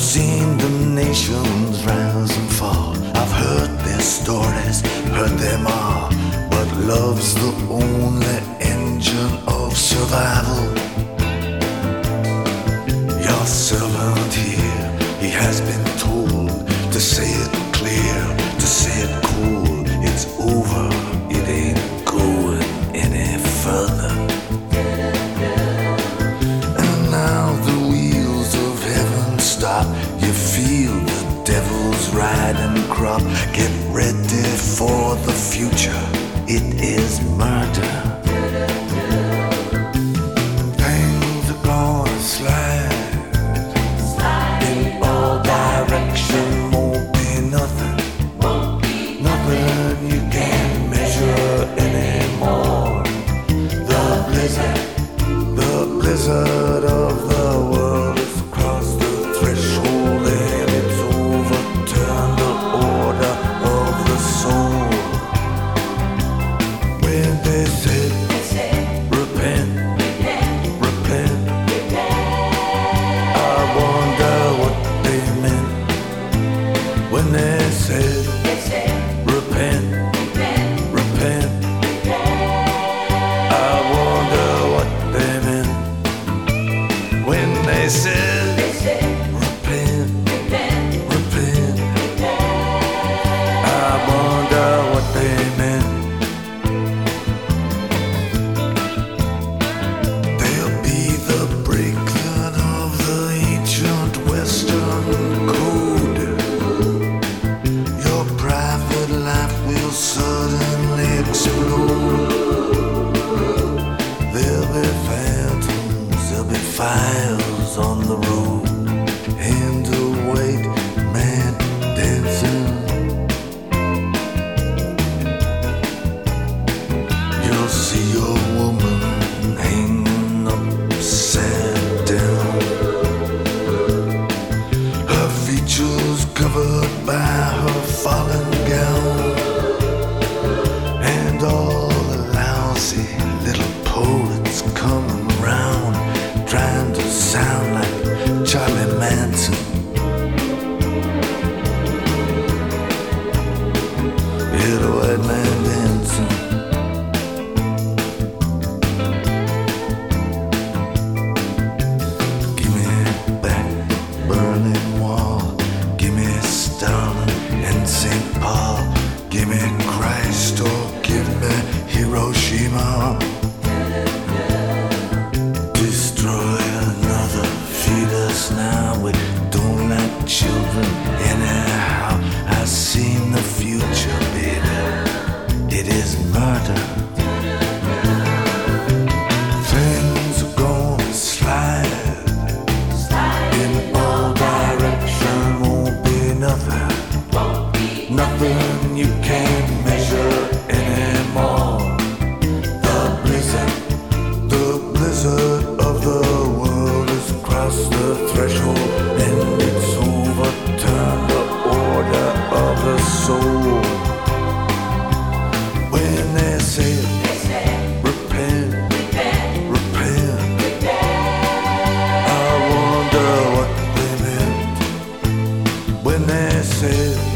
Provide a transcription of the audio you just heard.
I've seen the nations rise and fall. I've heard their stories, heard them all. But love's the only engine of survival. Your servant here, he has been told to say it clear, to say it cool. It's over. murder. kisses. children. amanhecer.